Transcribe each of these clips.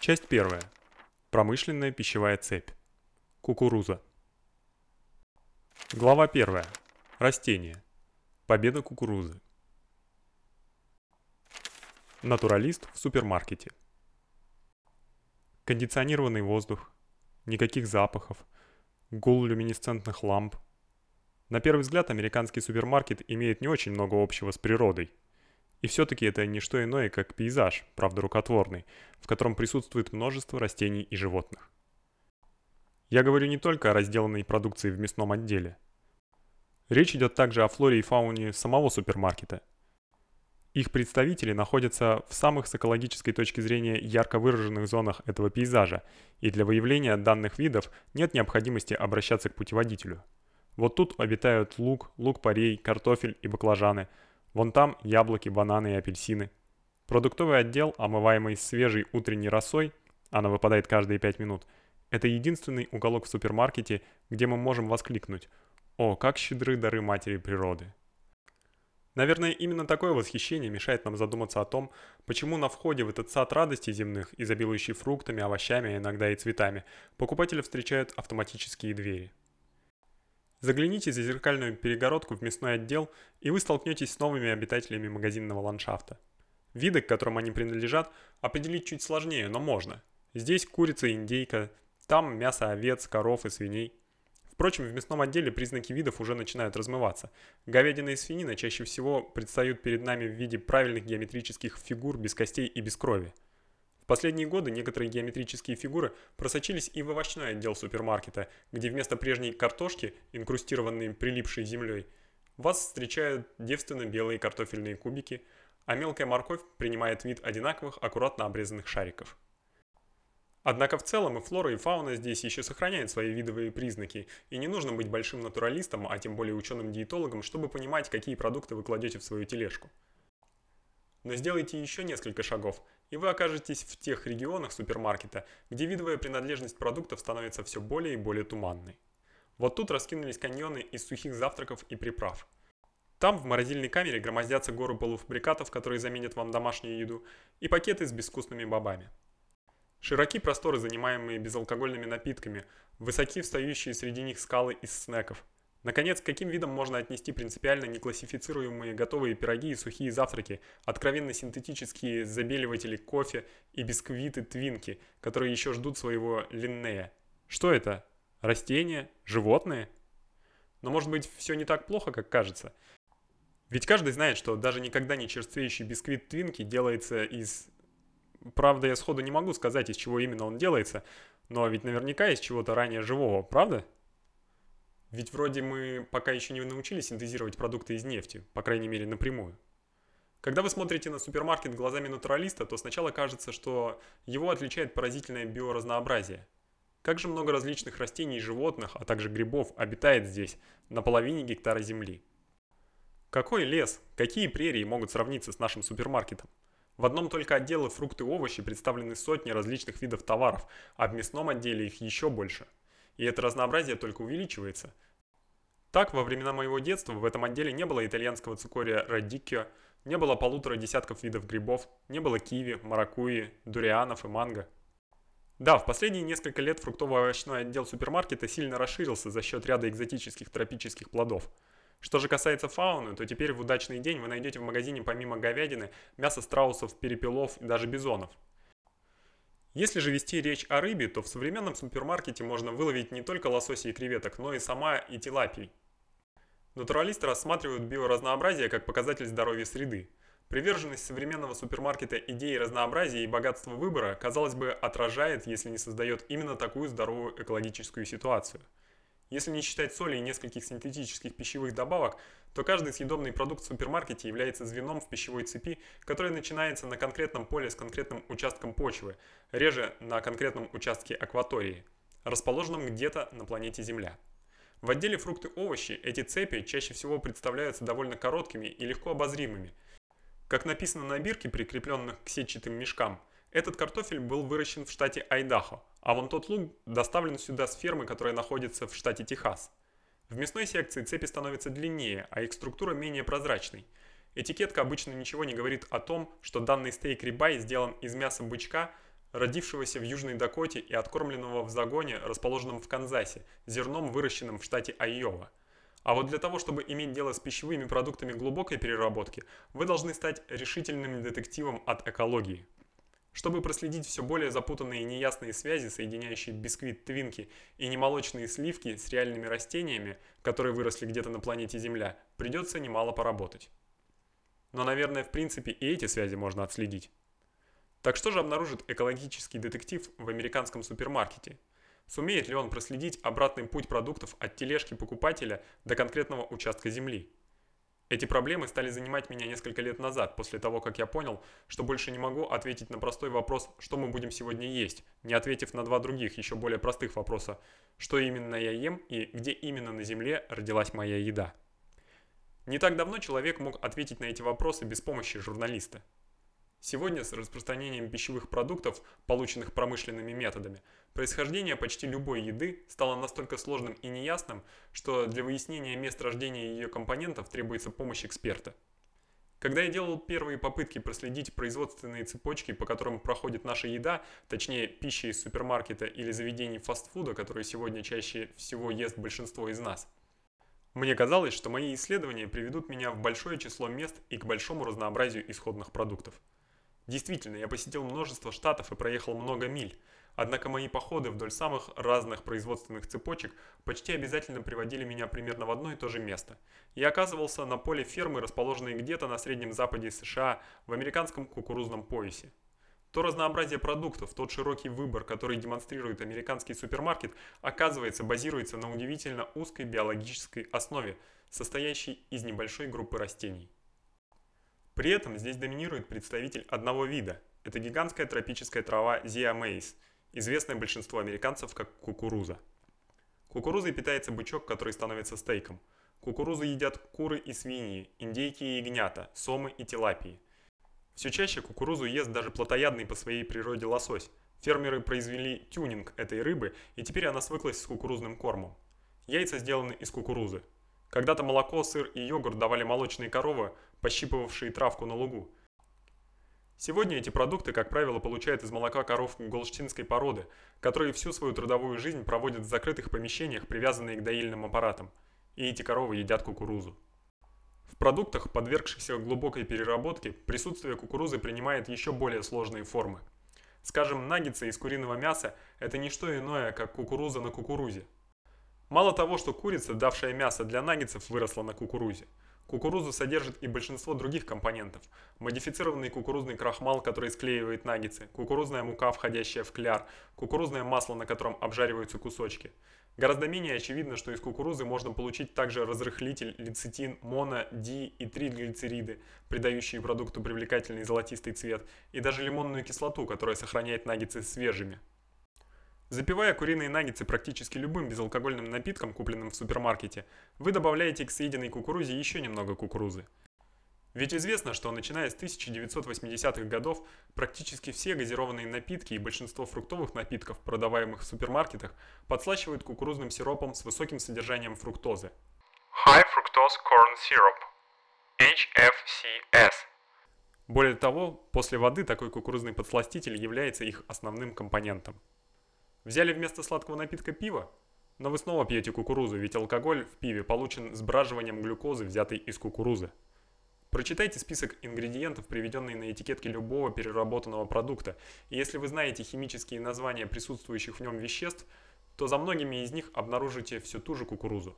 Часть первая. Промышленная пищевая цепь. Кукуруза. Глава первая. Растения. Победа кукурузы. Натуралист в супермаркете. Кондиционированный воздух, никаких запахов, гул люминесцентных ламп. На первый взгляд американский супермаркет имеет не очень много общего с природой. И все-таки это не что иное, как пейзаж, правда рукотворный, в котором присутствует множество растений и животных. Я говорю не только о разделанной продукции в мясном отделе. Речь идет также о флоре и фауне самого супермаркета. Их представители находятся в самых с экологической точки зрения ярко выраженных зонах этого пейзажа, и для выявления данных видов нет необходимости обращаться к путеводителю. Вот тут обитают лук, лук-порей, картофель и баклажаны – Вон там яблоки, бананы и апельсины. Продуктовый отдел, омываемый свежей утренней росой, она выпадает каждые 5 минут. Это единственный уголок в супермаркете, где мы можем воскликнуть: "О, как щедры дары матери природы!" Наверное, именно такое восхищение мешает нам задуматься о том, почему на входе в этот сад радостей земных, изобилующий фруктами, овощами, а иногда и цветами, покупателя встречают автоматические двери. Загляните за зеркальную перегородку в мясной отдел, и вы столкнетесь с новыми обитателями магазинного ландшафта. Виды, к которым они принадлежат, определить чуть сложнее, но можно. Здесь курица и индейка, там мясо овец, коров и свиней. Впрочем, в мясном отделе признаки видов уже начинают размываться. Говядина и свинина чаще всего предстают перед нами в виде правильных геометрических фигур без костей и без крови последние годы некоторые геометрические фигуры просочились и в овощной отдел супермаркета, где вместо прежней картошки, инкрустированной прилипшей землей, вас встречают девственно белые картофельные кубики, а мелкая морковь принимает вид одинаковых аккуратно обрезанных шариков. Однако в целом и флора, и фауна здесь еще сохраняют свои видовые признаки, и не нужно быть большим натуралистом, а тем более ученым-диетологом, чтобы понимать, какие продукты вы кладете в свою тележку. Но сделайте еще несколько шагов, и вы окажетесь в тех регионах супермаркета, где видовая принадлежность продуктов становится все более и более туманной. Вот тут раскинулись каньоны из сухих завтраков и приправ. Там в морозильной камере громоздятся горы полуфабрикатов, которые заменят вам домашнюю еду, и пакеты с безвкусными бобами. Широки просторы, занимаемые безалкогольными напитками, высоки встающие среди них скалы из снеков – Наконец, каким видам можно отнести принципиально неклассифицируемые готовые пироги и сухие завтраки, откровенно синтетические забеливатели кофе и бисквиты твинки, которые еще ждут своего линнея? Что это? Растения? Животные? Но может быть все не так плохо, как кажется? Ведь каждый знает, что даже никогда не черствеющий бисквит твинки делается из... Правда, я сходу не могу сказать, из чего именно он делается, но ведь наверняка из чего-то ранее живого, правда? Ведь вроде мы пока еще не научились синтезировать продукты из нефти, по крайней мере напрямую. Когда вы смотрите на супермаркет глазами натуралиста, то сначала кажется, что его отличает поразительное биоразнообразие. Как же много различных растений и животных, а также грибов обитает здесь, на половине гектара земли. Какой лес, какие прерии могут сравниться с нашим супермаркетом? В одном только отделе фрукты и овощи представлены сотни различных видов товаров, а в мясном отделе их еще больше – и это разнообразие только увеличивается. Так, во времена моего детства в этом отделе не было итальянского цикория радикио, не было полутора десятков видов грибов, не было киви, маракуйи, дурианов и манго. Да, в последние несколько лет фруктово-овощной отдел супермаркета сильно расширился за счет ряда экзотических тропических плодов. Что же касается фауны, то теперь в удачный день вы найдете в магазине помимо говядины мясо страусов, перепелов и даже бизонов. Если же вести речь о рыбе, то в современном супермаркете можно выловить не только лосося и креветок, но и сама и тилапий. Натуралисты рассматривают биоразнообразие как показатель здоровья среды. Приверженность современного супермаркета идеи разнообразия и богатства выбора, казалось бы, отражает, если не создает именно такую здоровую экологическую ситуацию – если не считать соли и нескольких синтетических пищевых добавок, то каждый съедобный продукт в супермаркете является звеном в пищевой цепи, которая начинается на конкретном поле с конкретным участком почвы, реже на конкретном участке акватории, расположенном где-то на планете Земля. В отделе фрукты и овощи эти цепи чаще всего представляются довольно короткими и легко обозримыми. Как написано на бирке, прикрепленных к сетчатым мешкам, этот картофель был выращен в штате Айдахо, а вон тот лук доставлен сюда с фермы, которая находится в штате Техас. В мясной секции цепи становятся длиннее, а их структура менее прозрачной. Этикетка обычно ничего не говорит о том, что данный стейк рибай сделан из мяса бычка, родившегося в Южной Дакоте и откормленного в загоне, расположенном в Канзасе, зерном, выращенным в штате Айова. А вот для того, чтобы иметь дело с пищевыми продуктами глубокой переработки, вы должны стать решительным детективом от экологии. Чтобы проследить все более запутанные и неясные связи, соединяющие бисквит Твинки и немолочные сливки с реальными растениями, которые выросли где-то на планете Земля, придется немало поработать. Но, наверное, в принципе и эти связи можно отследить. Так что же обнаружит экологический детектив в американском супермаркете? Сумеет ли он проследить обратный путь продуктов от тележки покупателя до конкретного участка земли? Эти проблемы стали занимать меня несколько лет назад, после того, как я понял, что больше не могу ответить на простой вопрос, что мы будем сегодня есть, не ответив на два других, еще более простых вопроса, что именно я ем и где именно на Земле родилась моя еда. Не так давно человек мог ответить на эти вопросы без помощи журналиста. Сегодня с распространением пищевых продуктов, полученных промышленными методами, происхождение почти любой еды стало настолько сложным и неясным, что для выяснения мест рождения ее компонентов требуется помощь эксперта. Когда я делал первые попытки проследить производственные цепочки, по которым проходит наша еда, точнее пища из супермаркета или заведений фастфуда, которые сегодня чаще всего ест большинство из нас, мне казалось, что мои исследования приведут меня в большое число мест и к большому разнообразию исходных продуктов. Действительно, я посетил множество штатов и проехал много миль, однако мои походы вдоль самых разных производственных цепочек почти обязательно приводили меня примерно в одно и то же место. Я оказывался на поле фермы, расположенной где-то на Среднем Западе США, в американском кукурузном поясе. То разнообразие продуктов, тот широкий выбор, который демонстрирует американский супермаркет, оказывается базируется на удивительно узкой биологической основе, состоящей из небольшой группы растений. При этом здесь доминирует представитель одного вида. Это гигантская тропическая трава mays, известная большинству американцев как кукуруза. Кукурузой питается бычок, который становится стейком. Кукурузу едят куры и свиньи, индейки и ягнята, сомы и тилапии. Все чаще кукурузу ест даже плотоядный по своей природе лосось. Фермеры произвели тюнинг этой рыбы, и теперь она свыклась с кукурузным кормом. Яйца сделаны из кукурузы. Когда-то молоко, сыр и йогурт давали молочные коровы, пощипывавшие травку на лугу. Сегодня эти продукты, как правило, получают из молока коров голштинской породы, которые всю свою трудовую жизнь проводят в закрытых помещениях, привязанные к доильным аппаратам. И эти коровы едят кукурузу. В продуктах, подвергшихся глубокой переработке, присутствие кукурузы принимает еще более сложные формы. Скажем, наггетсы из куриного мяса – это не что иное, как кукуруза на кукурузе – Мало того, что курица, давшая мясо для наггетсов, выросла на кукурузе. Кукуруза содержит и большинство других компонентов. Модифицированный кукурузный крахмал, который склеивает наггетсы, кукурузная мука, входящая в кляр, кукурузное масло, на котором обжариваются кусочки. Гораздо менее очевидно, что из кукурузы можно получить также разрыхлитель, лецитин, моно, ди и триглицериды, придающие продукту привлекательный золотистый цвет, и даже лимонную кислоту, которая сохраняет наггетсы свежими. Запивая куриные наггетсы практически любым безалкогольным напитком, купленным в супермаркете, вы добавляете к съеденной кукурузе еще немного кукурузы. Ведь известно, что начиная с 1980-х годов практически все газированные напитки и большинство фруктовых напитков, продаваемых в супермаркетах, подслащивают кукурузным сиропом с высоким содержанием фруктозы. High Fructose Corn Syrup HFCS Более того, после воды такой кукурузный подсластитель является их основным компонентом. Взяли вместо сладкого напитка пиво? Но вы снова пьете кукурузу, ведь алкоголь в пиве получен сбраживанием глюкозы, взятой из кукурузы. Прочитайте список ингредиентов, приведенный на этикетке любого переработанного продукта, и если вы знаете химические названия присутствующих в нем веществ, то за многими из них обнаружите всю ту же кукурузу.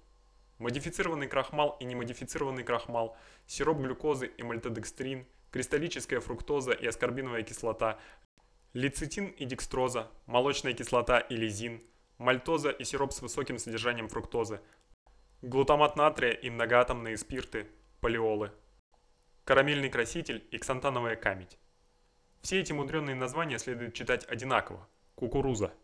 Модифицированный крахмал и немодифицированный крахмал, сироп глюкозы и мальтодекстрин, кристаллическая фруктоза и аскорбиновая кислота, Лецитин и декстроза, молочная кислота и лизин, мальтоза и сироп с высоким содержанием фруктозы, глутамат натрия и многоатомные спирты, полиолы, карамельный краситель и ксантановая камедь. Все эти мудреные названия следует читать одинаково – кукуруза.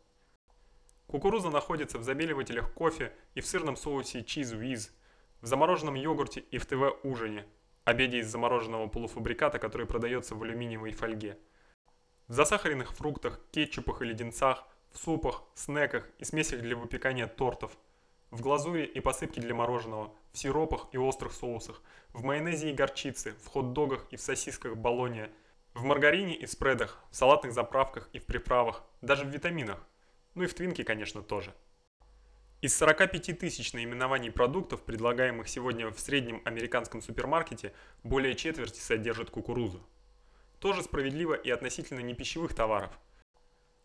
Кукуруза находится в забеливателях кофе и в сырном соусе Cheese Whiz, в замороженном йогурте и в ТВ-ужине, обеде из замороженного полуфабриката, который продается в алюминиевой фольге – в засахаренных фруктах, кетчупах и леденцах, в супах, снеках и смесях для выпекания тортов, в глазури и посыпке для мороженого, в сиропах и острых соусах, в майонезе и горчице, в хот-догах и в сосисках болонья, В маргарине и спредах, в салатных заправках и в приправах, даже в витаминах. Ну и в твинке, конечно, тоже. Из 45 тысяч наименований продуктов, предлагаемых сегодня в среднем американском супермаркете, более четверти содержат кукурузу. Тоже справедливо и относительно непищевых товаров.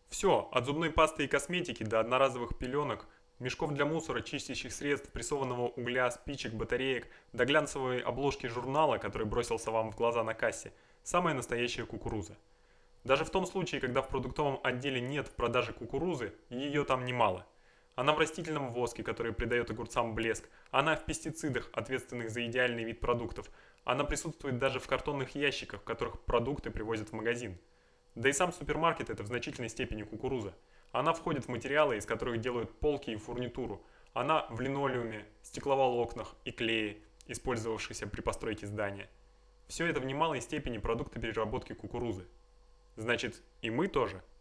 Все, от зубной пасты и косметики до одноразовых пеленок, мешков для мусора, чистящих средств, прессованного угля, спичек, батареек, до глянцевой обложки журнала, который бросился вам в глаза на кассе, самая настоящая кукуруза. Даже в том случае, когда в продуктовом отделе нет в продаже кукурузы, ее там немало. Она в растительном воске, который придает огурцам блеск. Она в пестицидах, ответственных за идеальный вид продуктов. Она присутствует даже в картонных ящиках, в которых продукты привозят в магазин. Да и сам супермаркет это в значительной степени кукуруза. Она входит в материалы, из которых делают полки и фурнитуру. Она в линолеуме, стекловолокнах и клее, использовавшихся при постройке здания. Все это в немалой степени продукты переработки кукурузы. Значит, и мы тоже –